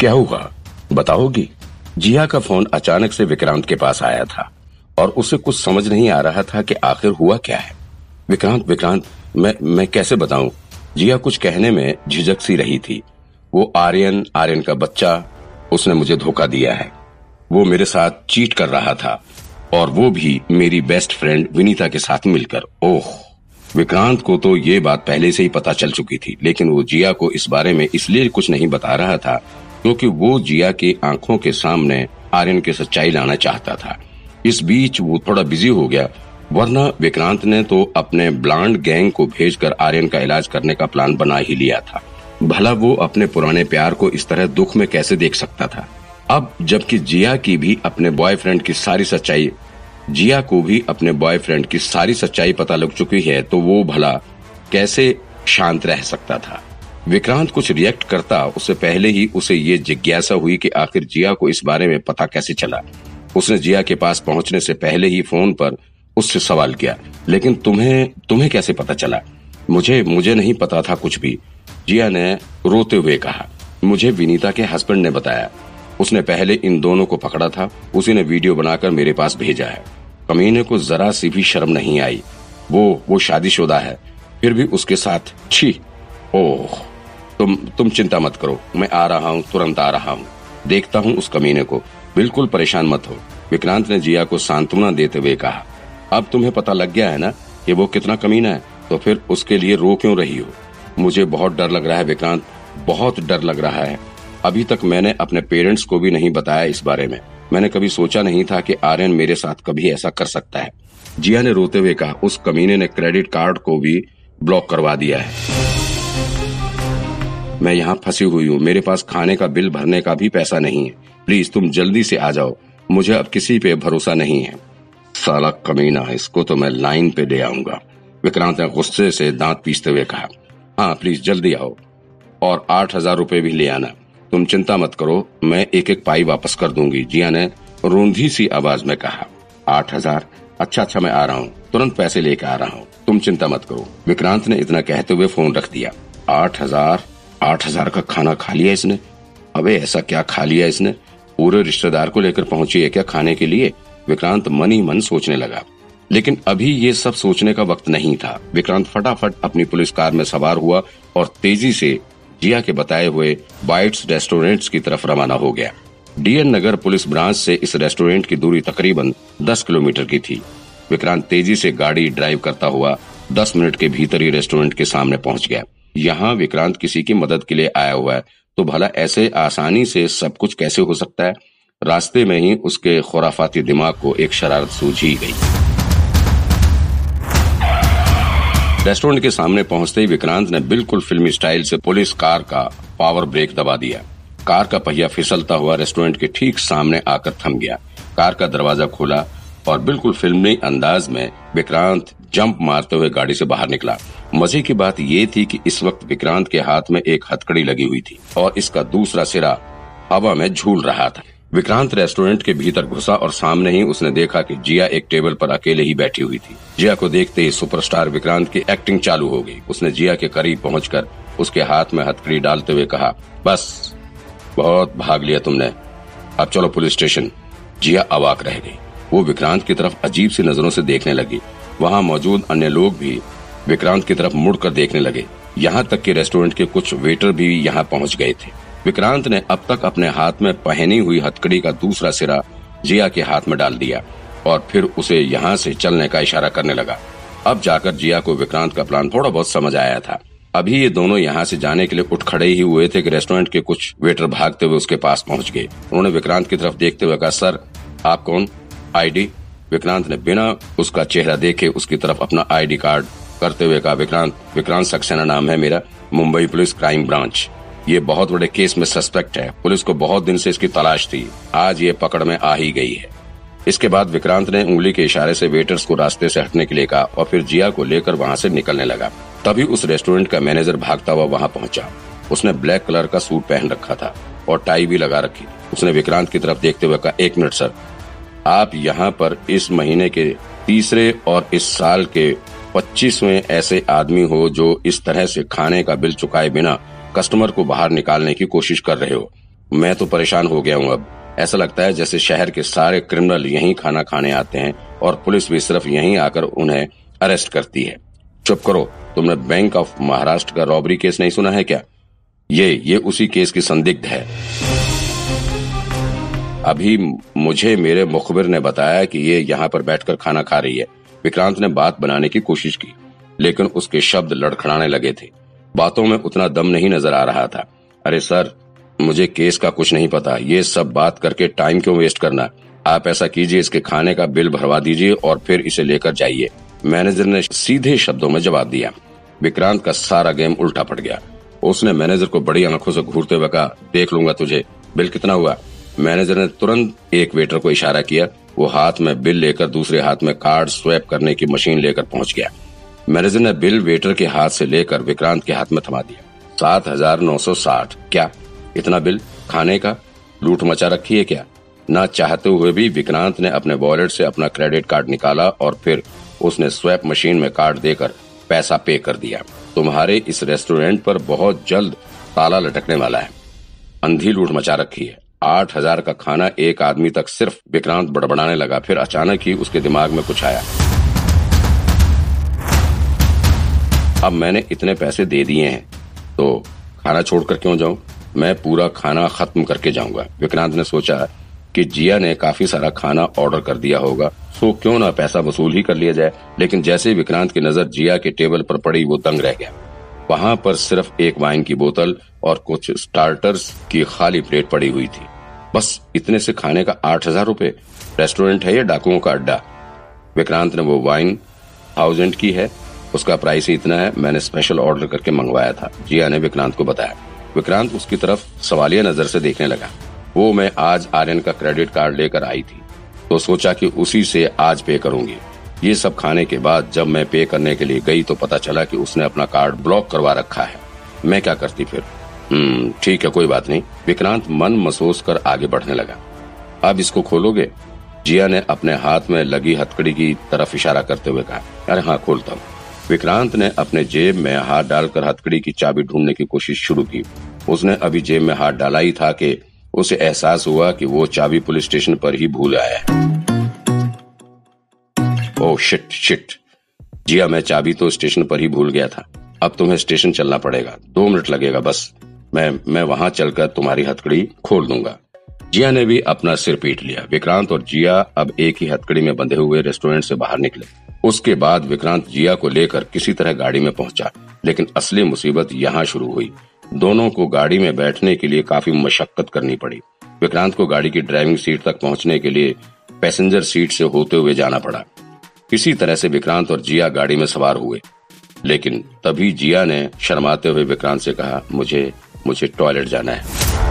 क्या हुआ? बताओगी। जिया का फ़ोन अचानक से विक्रांत के पास आया था और उसे कुछ समझ नहीं आ रहा था कि आखिर हुआ क्या है। विक्रांत विक्रांत, मैं मैं कैसे बताऊँ? जिया कुछ कहने में झिझक सी रही थी। वो आर्यन आर्यन का बच्चा, उसने मुझे धोखा दिया है। वो मेरे साथ चीट कर रहा था और वो भी मेरी बेस्ट फ्रेंड विनीता के साथ मिलकर। ओह। विक्रांत को तो ये बात पहले से ही पता चल चुकी थी, लेकिन वो जिया को इस बारे में इसलिए कुछ नहीं बता रहा था क्योंकि वो जिया की आँखों के सामने आर्यन की सच्चाई लाना चाहता था। इस बीच वो थोड़ा बिज़ी हो गया, वरना विक्रांत ने तो अपने ब्लांड गैंग को भेजकर आर्यन का इलाज करने का प्लान बना ही लिया था। भला वो अपने पुराने प्यार को इस तरह दुख में कैसे देख सकता था? अब जबकि जिया की भी अपने बॉयफ्रेंड की सारी सच्चाई, जिया को भी अपने बॉयफ्रेंड की सारी सच्चाई पता लग चुकी है तो वो भला कैसे शांत रह सकता था? विक्रांत कुछ रिएक्ट करता, उससे पहले ही उसे ये जिज्ञासा हुई कि आखिर जिया को इस बारे में पता कैसे चला। उसने जिया के पास पहुँचने से पहले ही फ़ोन पर उससे सवाल किया, लेकिन तुम्हें तुम्हें कैसे पता चला? मुझे मुझे नहीं पता था कुछ भी। जिया ने रोते हुए कहा, मुझे विनीता के हस्बैंड ने बताया। उसने पहले इन दोनों को पकड़ा था, उसी ने वीडियो बनाकर मेरे पास भेजा है। कमीने को जरा सी भी शर्म नहीं आई। वो वो शादीशुदा है, फिर भी उसके साथ, छी, ओह। तुम तुम चिंता मत करो, मैं आ रहा हूँ, तुरंत आ रहा हूँ। देखता हूँ उस कमीने को। बिल्कुल परेशान मत हो। विक्रांत ने जिया को सांत्वना देते हुए कहा, अब तुम्हें पता लग गया है ना कि वो कितना कमीना है तो फिर उसके लिए रो क्यों रही हो? मुझे बहुत डर लग रहा है विक्रांत, बहुत डर लग रहा है। अभी तक मैंने अपने पेरेंट्स को भी नहीं बताया इस बारे में। मैंने कभी सोचा नहीं था कि आर्यन मेरे साथ कभी ऐसा कर सकता है। जिया ने रोते हुए कहा, उस कमीने ने क्रेडिट कार्ड को भी ब्लॉक करवा दिया है। मैं यहाँ फंसी हुई हूँ। मेरे पास खाने का बिल भरने का भी पैसा नहीं है। प्लीज़, तुम जल्दी से आ जाओ। मुझे अब किसी पे भरोसा नहीं है। साला कमीना, इसको तो मैं लाइन पे दे आऊँगा। विक्रांत ने गुस्से से दांत पीसते हुए कहा हाँ प्लीज़, जल्दी आओ और आठ हज़ार रूपए भी ले आना। तुम चिंता मत करो, मैं एक एक पाई वापस कर दूँगी। जिया ने रोंधी सी आवाज़ में कहा, आठ हज़ार? अच्छा अच्छा मैं आ रहा हूँ। तुरंत पैसे लेकर आ रहा हूँ। तुम चिंता मत करो। विक्रांत ने इतना कहते हुए फ़ोन रख दिया, आठ हज़ार? आठ हज़ार का खाना खा लिया इसने। अबे, ऐसा क्या खा लिया इसने? पूरे रिश्तेदार को लेकर पहुँची है क्या खाने के लिए? विक्रांत मन ही मन सोचने लगा। लेकिन अभी ये सब सोचने का वक्त नहीं था। विक्रांत फटाफट अपनी पुलिस कार में सवार हुआ और तेज़ी से जिया के बताए हुए बाइट्स रेस्टोरेंट्स की तरफ़ रवाना हो गया। डीएन नगर पुलिस ब्रांच से इस रेस्टोरेंट की दूरी तकरीबन 10 किलोमीटर की थी। विक्रांत तेज़ी से गाड़ी ड्राइव करता हुआ 10 मिनट के भीतर ही रेस्टोरेंट के सामने पहुँच गया। यहाँ विक्रांत किसी की मदद के लिए आया हुआ है। तो भला ऐसे आसानी से सब कुछ कैसे हो सकता है? रास्ते में ही उसके खुराफाती दिमाग को एक शरारत सूझी गई। रेस्टोरेंट के सामने पहुँचते ही विक्रांत ने बिल्कुल फिल्मी स्टाइल से पुलिस कार का पावर ब्रेक दबा दिया। कार का पहिया फिसलता हुआ रेस्टोरेंट के ठीक सामने आकर थम गया। कार का दरवाज़ा खोला। और बिल्कुल फिल्मी अंदाज में विक्रांत जंप मारते हुए गाड़ी से बाहर निकला। मज़े की बात ये थी कि इस वक्त विक्रांत के हाथ में एक हथकड़ी लगी हुई थी और इसका दूसरा सिरा हवा में झूल रहा था। विक्रांत रेस्टोरेंट के भीतर घुसा और सामने ही उसने देखा कि जिया एक टेबल पर अकेले ही बैठी हुई थी। जिया को देखते ही सुपरस्टार विक्रांत की एक्टिंग चालू हो गई। उसने जिया के करीब पहुंचकर उसके हाथ में हथकड़ी डालते हुए कहा, बस, बहुत भाग लिया तुमने। अब चलो पुलिस स्टेशन। जिया अवाक रह गई। वो विक्रांत की तरफ़ अजीब सी नज़रों से देखने लगी। वहाँ मौजूद अन्य लोग भी विक्रांत की तरफ़ मुड़कर देखने लगे। यहाँ तक कि रेस्टोरेंट के कुछ वेटर भी यहाँ पहुँच गए थे। विक्रांत ने अब तक अपने हाथ में पहनी हुई हथकड़ी का दूसरा सिरा जिया के हाथ में डाल दिया और फिर उसे यहाँ से चलने का इशारा करने लगा। अब जाकर जिया को विक्रांत का प्लान थोड़ा बहुत समझ आया था। अभी ये दोनों यहाँ से जाने के लिए उठ खड़े ही हुए थे कि रेस्टोरेंट के कुछ वेटर भागते हुए उसके पास पहुँच गए। उन्होंने विक्रांत की तरफ़ देखते हुए कहा, सर, आप कौन? आईडी। विक्रांत ने बिना उसका चेहरा देखे उसकी तरफ़ अपना आईडी कार्ड करते हुए कहा, विक्रांत विक्रांत सक्सेना नाम है मेरा, मुंबई पुलिस क्राइम ब्रांच। ये बहुत बड़े केस में सस्पेक्ट है। पुलिस को बहुत दिन से इसकी तलाश थी। आज ये पकड़ में आ ही गई है। इसके बाद विक्रांत ने उंगली के इशारे से वेटर्स को रास्ते से हटने के लिए कहा और फिर जिया को लेकर वहाँ से निकलने लगा। तभी उस रेस्टोरेंट का मैनेजर भागता हुआ वहाँ पहुँचा। उसने ब्लैक कलर का सूट पहन रखा था और टाई भी लगा रखी। उसने विक्रांत की तरफ़ देखते हुए कहा, एक मिनट, सर। आप यहाँ पर इस महीने के तीसरे और इस साल के पच्चीसवें ऐसे आदमी हो जो इस तरह से खाने का बिल चुकाए बिना कस्टमर को बाहर निकालने की कोशिश कर रहे हो। मैं तो परेशान हो गया हूँ अब। ऐसा लगता है जैसे शहर के सारे क्रिमिनल यहीं खाना खाने आते हैं और पुलिस भी सिर्फ़ यहीं आकर उन्हें अरेस्ट करती है। चुप करो, तुमने बैंक ऑफ़ महाराष्ट्र का रॉबरी केस नहीं सुना है क्या? ये ये उसी केस की संदिग्ध है। अभी मुझे मेरे मुखबिर ने बताया कि ये यहाँ पर बैठकर खाना खा रही है। विक्रांत ने बात बनाने की कोशिश की, लेकिन उसके शब्द लड़खड़ाने लगे थे। बातों में उतना दम नहीं नज़र आ रहा था। अरे सर, मुझे केस का कुछ नहीं पता। ये सब बात करके टाइम क्यों वेस्ट करना? आप ऐसा कीजिए, इसके खाने का बिल भरवा दीजिए और फिर इसे लेकर जाइए। मैनेजर ने सीधे शब्दों में जवाब दिया। विक्रांत का सारा गेम उल्टा पड़ गया। उसने मैनेजर को बड़ी आँखों से घूरते हुए कहा, देख लूँगा तुझे। बिल कितना हुआ? मैनेजर ने तुरंत एक वेटर को इशारा किया। वो हाथ में बिल लेकर दूसरे हाथ में कार्ड स्वैप करने की मशीन लेकर पहुँच गया। मैनेजर ने बिल वेटर के हाथ से लेकर विक्रांत के हाथ में थमा दिया। सात हज़ार नौ सौ साठ, क्या? इतना बिल? खाने का? लूट मचा रखी है क्या? न चाहते हुए भी विक्रांत ने अपने वॉलेट से अपना क्रेडिट कार्ड निकाला और फिर उसने स्वैप मशीन में कार्ड देकर पैसा पे कर दिया। तुम्हारे इस रेस्टोरेंट पर बहुत जल्द ताला लटकने वाला है। अंधी लूट मचा रखी है। आठ हज़ार का खाना एक आदमी तक सिर्फ़ विक्रांत बड़बड़ाने लगा, फिर अचानक ही उसके दिमाग में कुछ आया। अब मैंने इतने पैसे दे दिए हैं तो खाना छोड़कर क्यों जाऊँ? मैं पूरा खाना खत्म करके जाऊँगा। विक्रांत ने सोचा कि जिया ने काफ़ी सारा खाना ऑर्डर कर दिया होगा सो क्यों ना पैसा वसूल ही कर लिया जाए, लेकिन जैसे विक्रांत की नज़र जिया के टेबल पर पड़ी, वो दंग रह गया। वहाँ पर सिर्फ़ एक वाइन की बोतल और कुछ स्टार्टर्स की खाली प्लेट पड़ी हुई थी। बस इतने से खाने का आठ हज़ार रूपए। रेस्टोरेंट है या, डाकुओं का अड्डा। विक्रांत ने वो वाइन थाउज़ेंड की है। उसका प्राइस इतना है, मैंने स्पेशल ऑर्डर करके मंगवाया था। जिया ने विक्रांत को बताया। विक्रांत उसकी तरफ़ सवालिया नज़र से देखने लगा। वो मैं आज आर्यन का क्रेडिट कार्ड लेकर आई थी। तो सोचा कि उसी से आज पे करूँगी। ये सब खाने के बाद जब मैं पे करने के लिए गई तो पता चला कि उसने अपना कार्ड ब्लॉक करवा रखा है। मैं क्या करती फिर? ठीक है, कोई बात नहीं। विक्रांत मन महसूस कर आगे बढ़ने लगा। अब इसको खोलोगे? जिया ने अपने हाथ में लगी हथकड़ी की तरफ़ इशारा करते हुए कहा, अरे हाँ खोलता हूँ। विक्रांत ने अपने जेब में हाथ डालकर हथकड़ी की चाबी ढूँढने की कोशिश शुरू की। उसने अभी जेब में हाथ डाला ही था कि उसे एहसास हुआ कि वो चाबी पुलिस स्टेशन पर ही भूल आया ओ शिट शिट जिया, मैं चाबी तो स्टेशन पर ही भूल गया था। अब तुम्हें स्टेशन चलना पड़ेगा। दो मिनट लगेगा, बस। मैं मैं वहाँ चलकर तुम्हारी हथकड़ी खोल दूँगा। जिया ने भी अपना सिर पीट लिया। विक्रांत और जिया अब एक ही हथकड़ी में बंधे हुए रेस्टोरेंट से बाहर निकले। उसके बाद विक्रांत जिया को लेकर किसी तरह गाड़ी में पहुँचा, लेकिन असली मुसीबत यहाँ शुरू हुई। दोनों को गाड़ी में बैठने के लिए काफ़ी मशक्कत करनी पड़ी। विक्रांत को गाड़ी की ड्राइविंग सीट तक पहुँचने के लिए पैसेंजर सीट से होते हुए जाना पड़ा। किसी तरह से विक्रांत और जिया गाड़ी में सवार हुए। लेकिन तभी जिया ने शर्माते हुए विक्रांत से कहा, मुझे मुझे टॉयलेट जाना है।